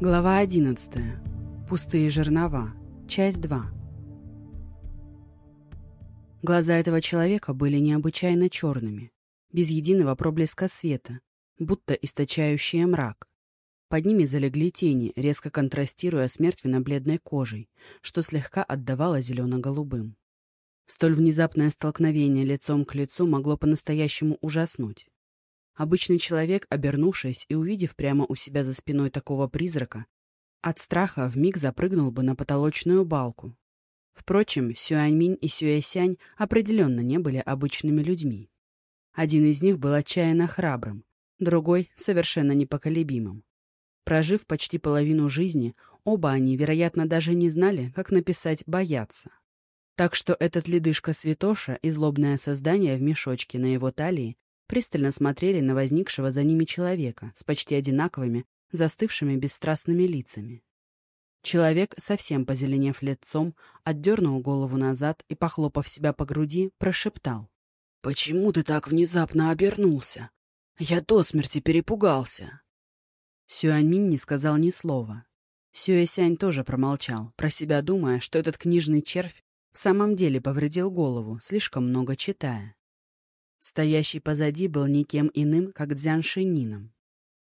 Глава 11. Пустые жернова. Часть 2. Глаза этого человека были необычайно черными, без единого проблеска света, будто источающие мрак. Под ними залегли тени, резко контрастируя с мертвенно-бледной кожей, что слегка отдавало зелено-голубым. Столь внезапное столкновение лицом к лицу могло по-настоящему ужаснуть. Обычный человек, обернувшись и увидев прямо у себя за спиной такого призрака, от страха вмиг запрыгнул бы на потолочную балку. Впрочем, Сюаньминь и Сюэсянь определенно не были обычными людьми. Один из них был отчаянно храбрым, другой — совершенно непоколебимым. Прожив почти половину жизни, оба они, вероятно, даже не знали, как написать «бояться». Так что этот ледышка Святоша и злобное создание в мешочке на его талии пристально смотрели на возникшего за ними человека с почти одинаковыми, застывшими бесстрастными лицами. Человек, совсем позеленев лицом, отдернул голову назад и, похлопав себя по груди, прошептал. «Почему ты так внезапно обернулся? Я до смерти перепугался!» Сюаньмин не сказал ни слова. Сюэсянь тоже промолчал, про себя думая, что этот книжный червь в самом деле повредил голову, слишком много читая. Стоящий позади был никем иным, как Дзян Шинином.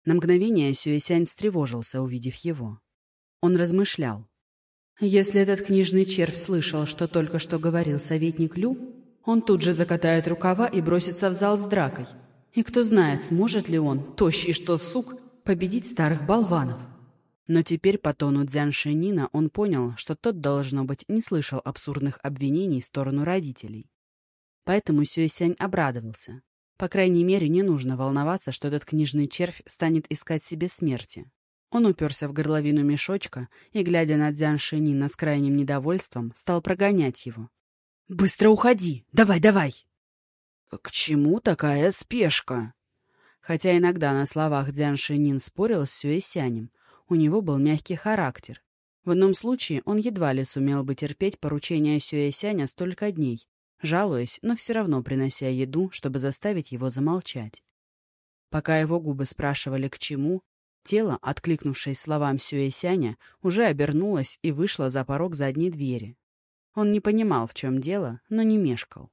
На мгновение Сюэсянь встревожился, увидев его. Он размышлял. Если этот книжный червь слышал, что только что говорил советник Лю, он тут же закатает рукава и бросится в зал с дракой. И кто знает, сможет ли он, тощий что сук, победить старых болванов. Но теперь по тону Дзян Шинина он понял, что тот, должно быть, не слышал абсурдных обвинений в сторону родителей. Поэтому Сюэсянь обрадовался. По крайней мере, не нужно волноваться, что этот книжный червь станет искать себе смерти. Он уперся в горловину мешочка и, глядя на Дзян Шинина с крайним недовольством, стал прогонять его. «Быстро уходи! Давай, давай!» «К чему такая спешка?» Хотя иногда на словах Дзян Шинин спорил с Сюэсянем, у него был мягкий характер. В одном случае он едва ли сумел бы терпеть поручения Сюэсяня столько дней, жалуясь, но все равно принося еду, чтобы заставить его замолчать. Пока его губы спрашивали к чему, тело, откликнувшись словам Сюэсяня, уже обернулось и вышло за порог задней двери. Он не понимал, в чем дело, но не мешкал.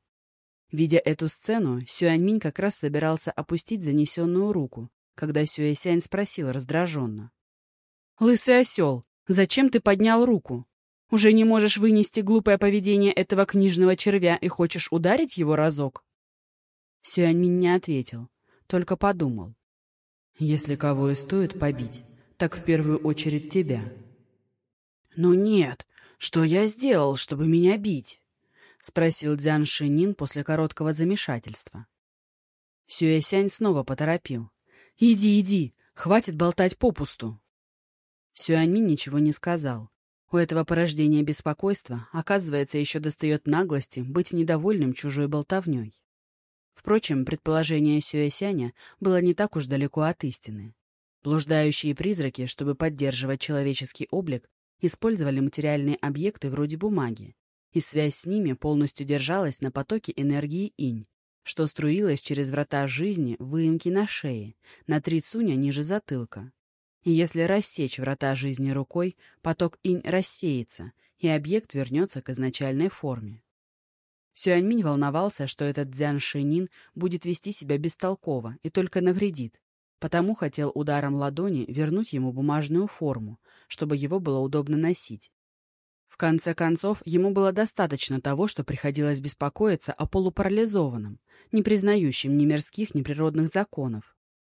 Видя эту сцену, Сюаньминь как раз собирался опустить занесенную руку, когда Сюэсянь спросил раздраженно. «Лысый осел, зачем ты поднял руку?» Уже не можешь вынести глупое поведение этого книжного червя и хочешь ударить его разок?» Сюаньмин не ответил, только подумал. «Если кого и стоит побить, так в первую очередь тебя». «Ну нет, что я сделал, чтобы меня бить?» — спросил Дзян Шинин после короткого замешательства. Сюэсянь снова поторопил. «Иди, иди, хватит болтать попусту». Сюаньмин ничего не сказал, у этого порождения беспокойства, оказывается, еще достает наглости быть недовольным чужой болтовней. Впрочем, предположение Сюэсяня было не так уж далеко от истины. Блуждающие призраки, чтобы поддерживать человеческий облик, использовали материальные объекты вроде бумаги, и связь с ними полностью держалась на потоке энергии инь, что струилась через врата жизни выемки на шее, на три цуня ниже затылка, и если рассечь врата жизни рукой, поток инь рассеется, и объект вернется к изначальной форме. Сюаньминь волновался, что этот Дзян Шинин будет вести себя бестолково и только навредит, потому хотел ударом ладони вернуть ему бумажную форму, чтобы его было удобно носить. В конце концов, ему было достаточно того, что приходилось беспокоиться о полупарализованном, не признающем ни мирских, ни природных законов.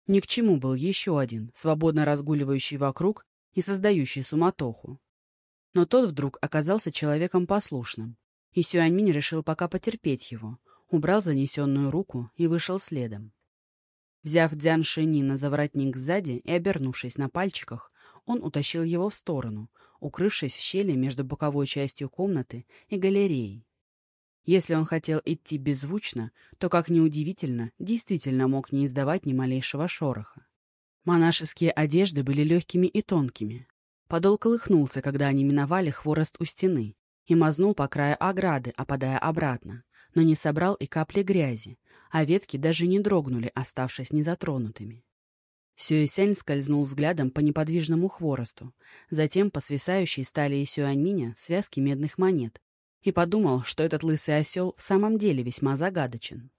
Ни к чему был еще один, свободно разгуливающий вокруг и создающий суматоху. Но тот вдруг оказался человеком послушным, и Сюаньминь решил пока потерпеть его, убрал занесенную руку и вышел следом. Взяв Дзян Шинина за воротник сзади и обернувшись на пальчиках, он утащил его в сторону, укрывшись в щели между боковой частью комнаты и галереей. Если он хотел идти беззвучно, то, как ни удивительно, действительно мог не издавать ни малейшего шороха. Монашеские одежды были легкими и тонкими. Подол колыхнулся, когда они миновали хворост у стены, и мазнул по краю ограды, опадая обратно, но не собрал и капли грязи, а ветки даже не дрогнули, оставшись незатронутыми. Сюэсянь скользнул взглядом по неподвижному хворосту, затем по свисающей стали Сюаньминя связки медных монет, и подумал, что этот лысый осел в самом деле весьма загадочен.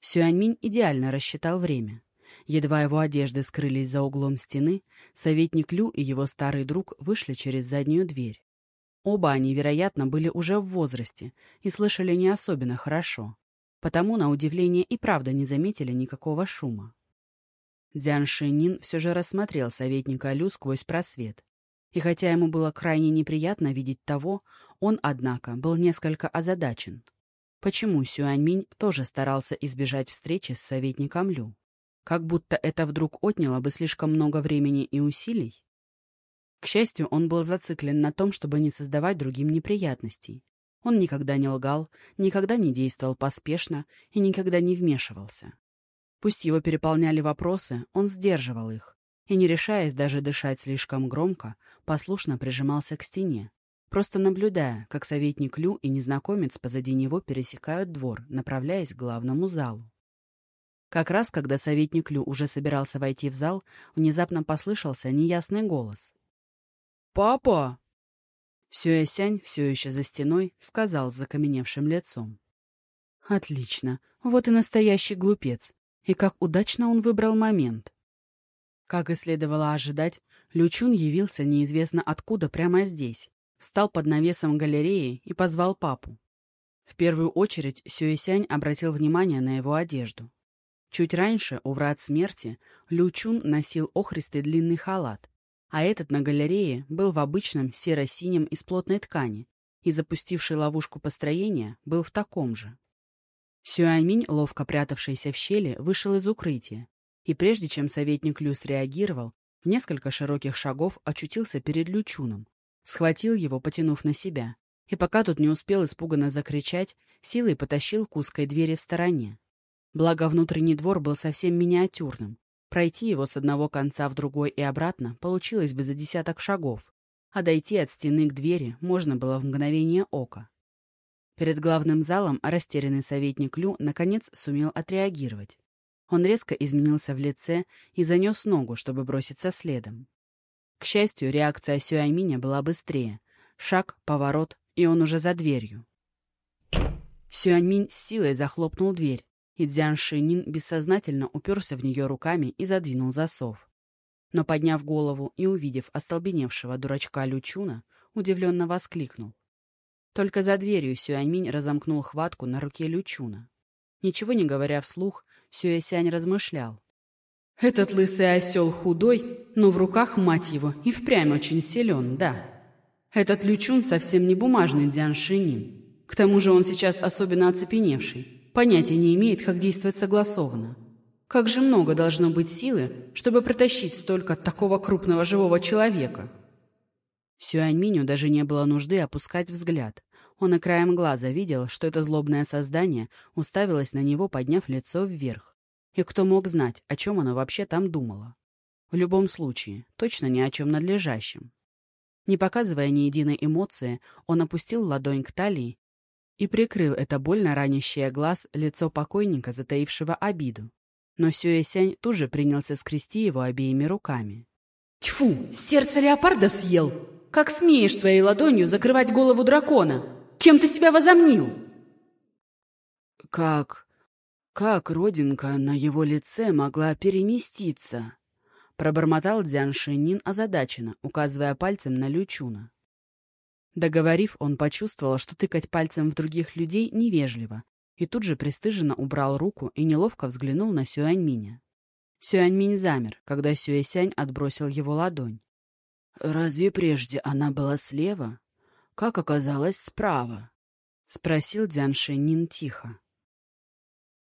Сюаньминь идеально рассчитал время. Едва его одежды скрылись за углом стены, советник Лю и его старый друг вышли через заднюю дверь. Оба они, вероятно, были уже в возрасте и слышали не особенно хорошо, потому, на удивление, и правда не заметили никакого шума. Дзян Шинин все же рассмотрел советника Лю сквозь просвет. И хотя ему было крайне неприятно видеть того, он, однако, был несколько озадачен. Почему Сюаньминь тоже старался избежать встречи с советником Лю? Как будто это вдруг отняло бы слишком много времени и усилий? К счастью, он был зациклен на том, чтобы не создавать другим неприятностей. Он никогда не лгал, никогда не действовал поспешно и никогда не вмешивался. Пусть его переполняли вопросы, он сдерживал их, и, не решаясь даже дышать слишком громко, послушно прижимался к стене, просто наблюдая, как советник Лю и незнакомец позади него пересекают двор, направляясь к главному залу. Как раз, когда советник Лю уже собирался войти в зал, внезапно послышался неясный голос. «Папа!» Сюэсянь, все еще за стеной, сказал с закаменевшим лицом. «Отлично. Вот и настоящий глупец. И как удачно он выбрал момент. Как и следовало ожидать, Лючун явился неизвестно откуда прямо здесь, встал под навесом галереи и позвал папу. В первую очередь Сюэсянь обратил внимание на его одежду. Чуть раньше, у врат смерти, Лючун носил охристый длинный халат, а этот на галерее был в обычном серо-синем из плотной ткани, и запустивший ловушку построения был в таком же. Сюаньминь, ловко прятавшийся в щели, вышел из укрытия, и прежде чем советник Лю среагировал, в несколько широких шагов очутился перед Лючуном, схватил его, потянув на себя, и пока тот не успел испуганно закричать, силой потащил к узкой двери в стороне. Благо, внутренний двор был совсем миниатюрным. Пройти его с одного конца в другой и обратно получилось бы за десяток шагов, а дойти от стены к двери можно было в мгновение ока. Перед главным залом растерянный советник Лю наконец сумел отреагировать. Он резко изменился в лице и занес ногу, чтобы броситься следом. К счастью, реакция Сюайминя была быстрее. Шаг, поворот, и он уже за дверью. Сюаньминь с силой захлопнул дверь, и Дзян Шинин бессознательно уперся в нее руками и задвинул засов. Но, подняв голову и увидев остолбеневшего дурачка Лючуна, удивленно воскликнул. Только за дверью Сюаньминь разомкнул хватку на руке Лючуна. Ничего не говоря вслух, Сюэсянь размышлял. «Этот лысый осел худой, но в руках, мать его, и впрямь очень силен, да. Этот Лючун совсем не бумажный Дзян Шинин. К тому же он сейчас особенно оцепеневший, понятия не имеет, как действовать согласованно. Как же много должно быть силы, чтобы протащить столько такого крупного живого человека?» Сюаньминю даже не было нужды опускать взгляд. Он и краем глаза видел, что это злобное создание уставилось на него, подняв лицо вверх. И кто мог знать, о чем оно вообще там думало? В любом случае, точно ни о чем надлежащем. Не показывая ни единой эмоции, он опустил ладонь к талии и прикрыл это больно ранящее глаз лицо покойника, затаившего обиду. Но Сюэсянь тут же принялся скрести его обеими руками. «Тьфу! Сердце леопарда съел!» Как смеешь своей ладонью закрывать голову дракона? Кем ты себя возомнил?» «Как... как родинка на его лице могла переместиться?» Пробормотал Дзян Шинин озадаченно, указывая пальцем на Лючуна. Договорив, он почувствовал, что тыкать пальцем в других людей невежливо, и тут же пристыженно убрал руку и неловко взглянул на Сюаньминя. Сюаньминь замер, когда Сюэсянь отбросил его ладонь. «Разве прежде она была слева? Как оказалось справа?» — спросил Дзян Шэньнин тихо.